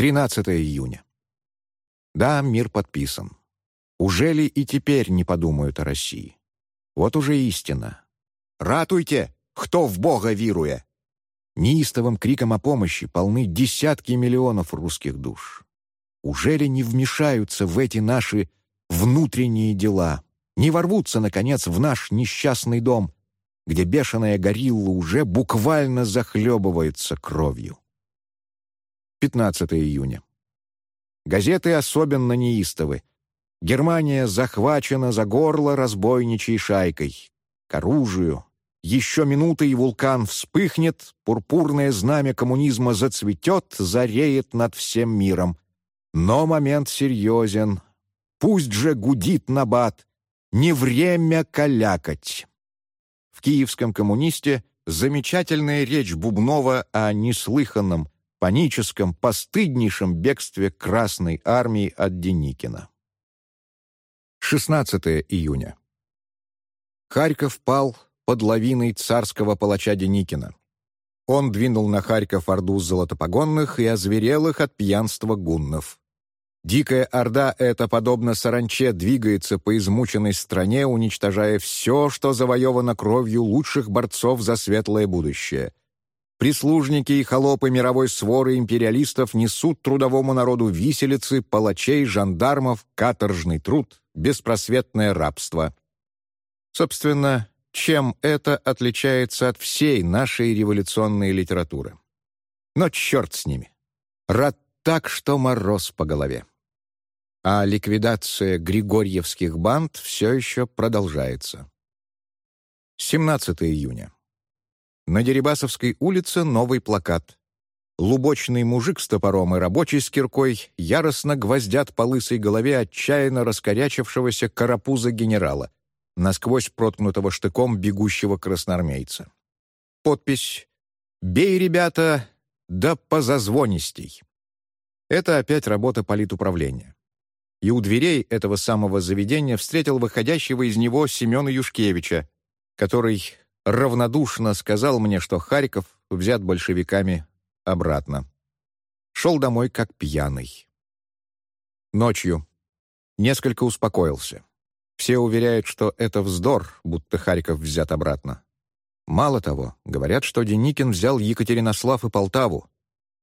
13 июня. Да, мир подписан. Уже ли и теперь не подумают о России? Вот уже истина. «Ратуйте, кто в Бога вируя!» Неистовым криком о помощи полны десятки миллионов русских душ. Уже ли не вмешаются в эти наши внутренние дела, не ворвутся, наконец, в наш несчастный дом, где бешеная горилла уже буквально захлебывается кровью? 15 июня. Газеты особенно неистовы. Германия захвачена за горло разбойничьей шайкой. К оружию. Еще минуты, и вулкан вспыхнет, пурпурное знамя коммунизма зацветет, зареет над всем миром. Но момент серьезен. Пусть же гудит набат. Не время калякать. В киевском коммунисте замечательная речь Бубнова о неслыханном, паническом, постыднейшем бегстве Красной Армии от Деникина. 16 июня. Харьков пал под лавиной царского палача Деникина. Он двинул на Харьков орду золотопогонных и озверелых от пьянства гуннов. Дикая орда эта, подобно саранче, двигается по измученной стране, уничтожая все, что завоевано кровью лучших борцов за светлое будущее. Прислужники и холопы мировой своры империалистов несут трудовому народу виселицы, палачей, жандармов, каторжный труд, беспросветное рабство. Собственно, чем это отличается от всей нашей революционной литературы? Но черт с ними. Рад так, что мороз по голове. А ликвидация григорьевских банд все еще продолжается. 17 июня. На Дерибасовской улице новый плакат. Лубочный мужик с топором и рабочий с киркой яростно гвоздят по лысой голове отчаянно раскорячившегося карапуза генерала, насквозь проткнутого штыком бегущего красноармейца. Подпись «Бей, ребята, да позазвонистей». Это опять работа политуправления. И у дверей этого самого заведения встретил выходящего из него Семена Юшкевича, который равнодушно сказал мне, что Харьков взят большевиками обратно. Шел домой как пьяный. Ночью. Несколько успокоился. Все уверяют, что это вздор, будто Харьков взят обратно. Мало того, говорят, что Деникин взял Екатеринослав и Полтаву,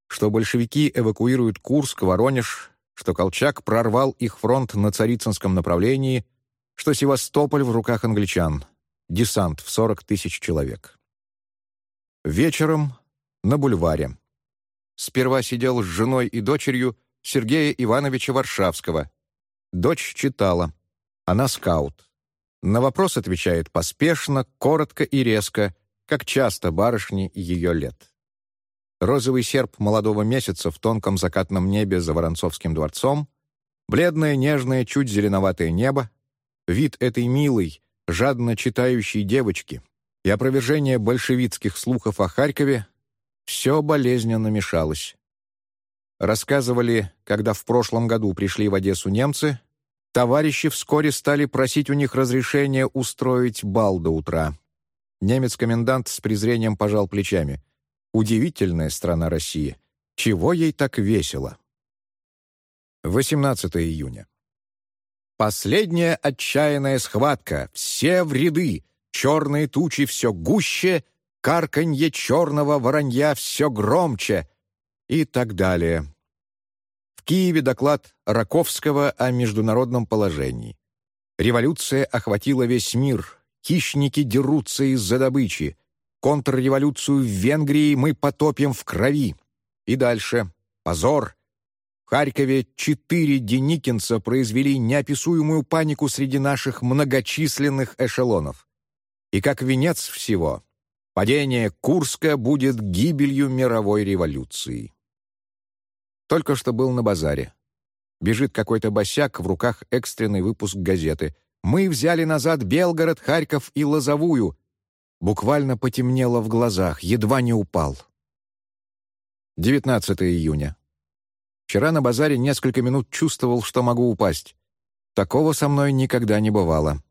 что большевики эвакуируют Курск, Воронеж, что Колчак прорвал их фронт на Царицынском направлении, что Севастополь в руках англичан — Десант в 40 тысяч человек. Вечером на бульваре. Сперва сидел с женой и дочерью Сергея Ивановича Варшавского. Дочь читала. Она скаут. На вопрос отвечает поспешно, коротко и резко, как часто барышни ее лет. Розовый серп молодого месяца в тонком закатном небе за Воронцовским дворцом, бледное, нежное, чуть зеленоватое небо, вид этой милой, жадно читающей девочки и опровержение большевистских слухов о Харькове, все болезненно мешалось. Рассказывали, когда в прошлом году пришли в Одессу немцы, товарищи вскоре стали просить у них разрешения устроить бал до утра. Немец-комендант с презрением пожал плечами. «Удивительная страна России. Чего ей так весело?» 18 июня. Последняя отчаянная схватка, все в ряды, черные тучи все гуще, карканье черного воронья все громче и так далее. В Киеве доклад Раковского о международном положении. Революция охватила весь мир, хищники дерутся из-за добычи, контрреволюцию в Венгрии мы потопим в крови. И дальше. Позор, Харькове четыре деникинца произвели неописуемую панику среди наших многочисленных эшелонов. И как венец всего, падение Курска будет гибелью мировой революции. Только что был на базаре. Бежит какой-то босяк, в руках экстренный выпуск газеты. «Мы взяли назад Белгород, Харьков и Лозовую». Буквально потемнело в глазах, едва не упал. 19 июня. Вчера на базаре несколько минут чувствовал, что могу упасть. Такого со мной никогда не бывало.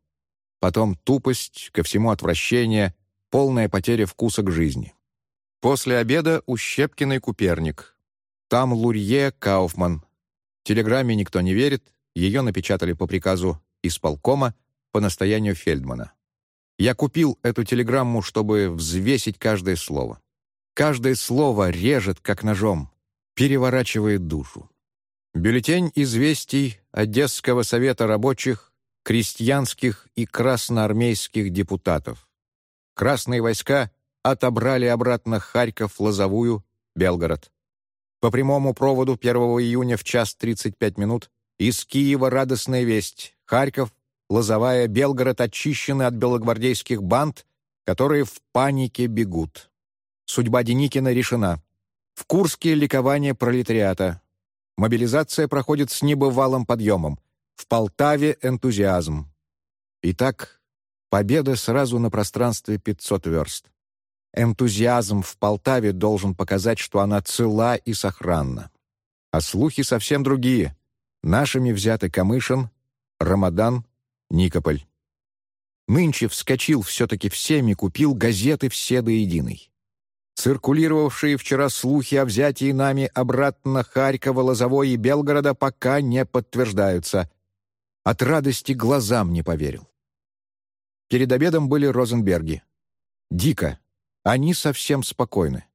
Потом тупость, ко всему отвращение, полная потеря вкуса к жизни. После обеда у Щепкиной Куперник. Там Лурье, Кауфман. Телеграмме никто не верит, ее напечатали по приказу исполкома по настоянию Фельдмана. Я купил эту телеграмму, чтобы взвесить каждое слово. Каждое слово режет, как ножом, переворачивает душу. Бюллетень известий Одесского совета рабочих, крестьянских и красноармейских депутатов. Красные войска отобрали обратно Харьков, Лозовую, Белгород. По прямому проводу 1 июня в час 35 минут из Киева радостная весть. Харьков, Лозовая, Белгород очищены от белогвардейских банд, которые в панике бегут. Судьба Деникина решена. В Курске ликование пролетариата. Мобилизация проходит с небывалым подъемом. В Полтаве энтузиазм. Итак, победа сразу на пространстве 500 верст. Энтузиазм в Полтаве должен показать, что она цела и сохранна. А слухи совсем другие. Нашими взяты Камышин, Рамадан, Никополь. Нынче вскочил все-таки всеми, купил газеты все до единой. Циркулировавшие вчера слухи о взятии нами обратно Харькова, Лозовой и Белгорода пока не подтверждаются. От радости глазам не поверил. Перед обедом были Розенберги. Дико, они совсем спокойны.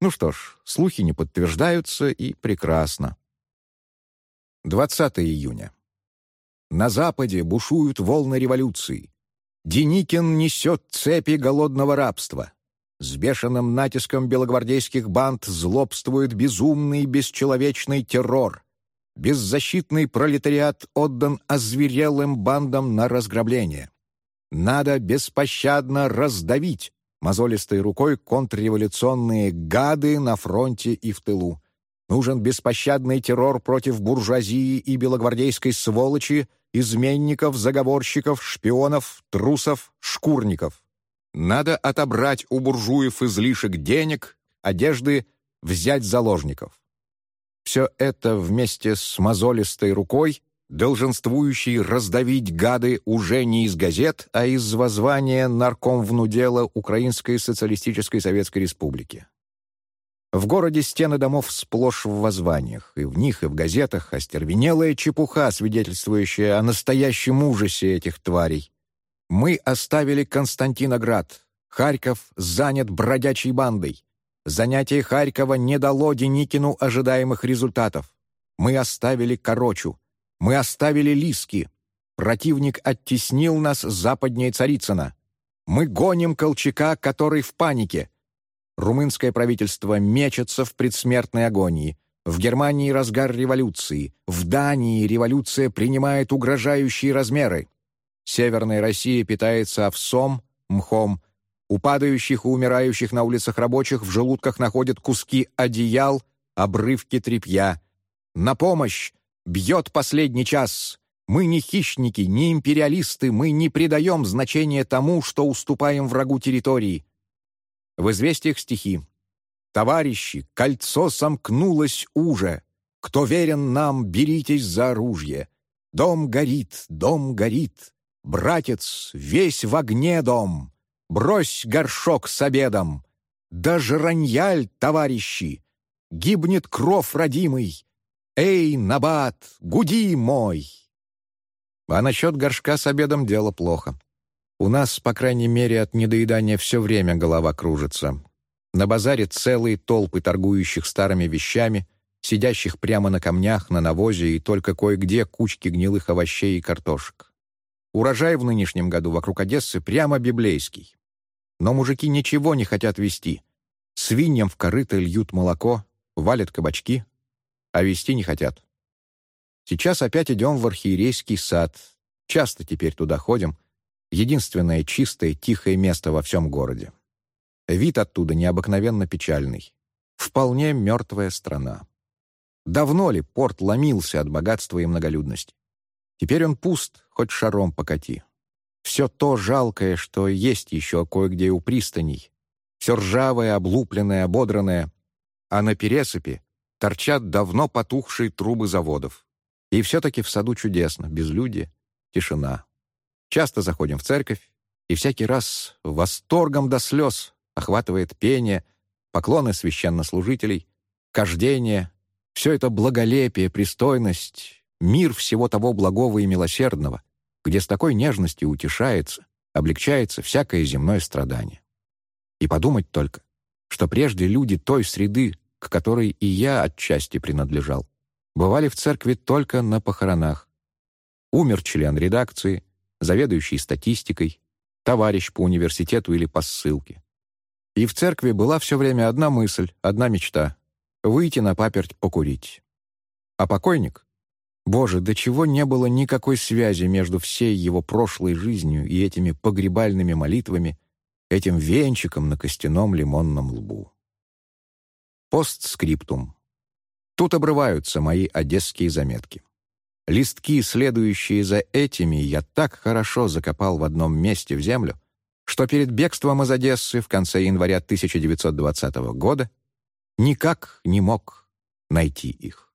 Ну что ж, слухи не подтверждаются, и прекрасно. 20 июня. На Западе бушуют волны революции. Деникин несет цепи голодного рабства. С бешеным натиском белогвардейских банд злобствует безумный бесчеловечный террор. Беззащитный пролетариат отдан озверелым бандам на разграбление. Надо беспощадно раздавить мозолистой рукой контрреволюционные гады на фронте и в тылу. Нужен беспощадный террор против буржуазии и белогвардейской сволочи, изменников, заговорщиков, шпионов, трусов, шкурников. Надо отобрать у буржуев излишек денег, одежды, взять заложников. Все это вместе с мозолистой рукой долженствующий раздавить гады уже не из газет, а из воззвания нарком внудела Украинской Социалистической Советской Республики. В городе стены домов сплошь в воззваниях, и в них, и в газетах остервенелая чепуха, свидетельствующая о настоящем ужасе этих тварей. Мы оставили Константиноград. Харьков занят бродячей бандой. Занятие Харькова не дало Деникину ожидаемых результатов. Мы оставили Корочу. Мы оставили Лиски. Противник оттеснил нас западнее Царицына. Мы гоним Колчака, который в панике. Румынское правительство мечется в предсмертной агонии. В Германии разгар революции. В Дании революция принимает угрожающие размеры. Северная Россия питается овсом, мхом. У падающих и умирающих на улицах рабочих в желудках находят куски одеял, обрывки тряпья. На помощь! Бьет последний час. Мы не хищники, не империалисты, мы не придаем значения тому, что уступаем врагу территории. В известиях стихи. «Товарищи, кольцо сомкнулось уже. Кто верен нам, беритесь за оружие. Дом горит, дом горит. Братец, весь в огне дом. Брось горшок с обедом. Даже раньяль, товарищи. Гибнет кров родимый. «Эй, Набат, гуди мой!» А насчет горшка с обедом дело плохо. У нас, по крайней мере, от недоедания все время голова кружится. На базаре целые толпы торгующих старыми вещами, сидящих прямо на камнях, на навозе и только кое-где кучки гнилых овощей и картошек. Урожай в нынешнем году вокруг Одессы прямо библейский. Но мужики ничего не хотят вести. Свиньям в корыто льют молоко, валят кабачки, а вести не хотят. Сейчас опять идем в архиерейский сад. Часто теперь туда ходим. Единственное чистое, тихое место во всем городе. Вид оттуда необыкновенно печальный. Вполне мертвая страна. Давно ли порт ломился от богатства и многолюдности? Теперь он пуст, хоть шаром покати. Все то жалкое, что есть еще кое-где у пристаней. Все ржавое, облупленное, ободранное. А на пересыпи торчат давно потухшие трубы заводов. И все-таки в саду чудесно, безлюдие, тишина. Часто заходим в церковь, и всякий раз восторгом до слез охватывает пение, поклоны священнослужителей, кождение, Все это благолепие, пристойность, мир всего того благого и милосердного, где с такой нежностью утешается, облегчается всякое земное страдание. И подумать только, что прежде люди той среды, к которой и я отчасти принадлежал, бывали в церкви только на похоронах. Умер член редакции, заведующий статистикой, товарищ по университету или по ссылке. И в церкви была все время одна мысль, одна мечта — выйти на паперть покурить. А покойник? Боже, до чего не было никакой связи между всей его прошлой жизнью и этими погребальными молитвами, этим венчиком на костяном лимонном лбу. Постскриптум. Тут обрываются мои одесские заметки. Листки, следующие за этими, я так хорошо закопал в одном месте в землю, что перед бегством из Одессы в конце января 1920 года никак не мог найти их.